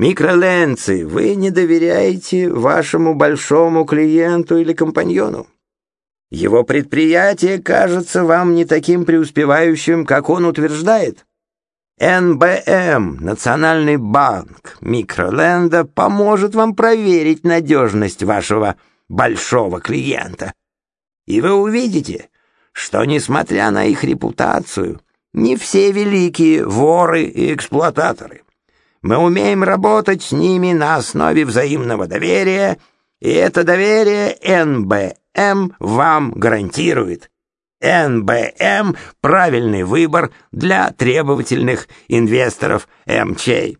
Микроленцы, вы не доверяете вашему большому клиенту или компаньону. Его предприятие кажется вам не таким преуспевающим, как он утверждает. НБМ, Национальный банк Микроленда, поможет вам проверить надежность вашего большого клиента. И вы увидите, что, несмотря на их репутацию, не все великие воры и эксплуататоры. Мы умеем работать с ними на основе взаимного доверия, и это доверие НБМ вам гарантирует. НБМ — правильный выбор для требовательных инвесторов МЧ.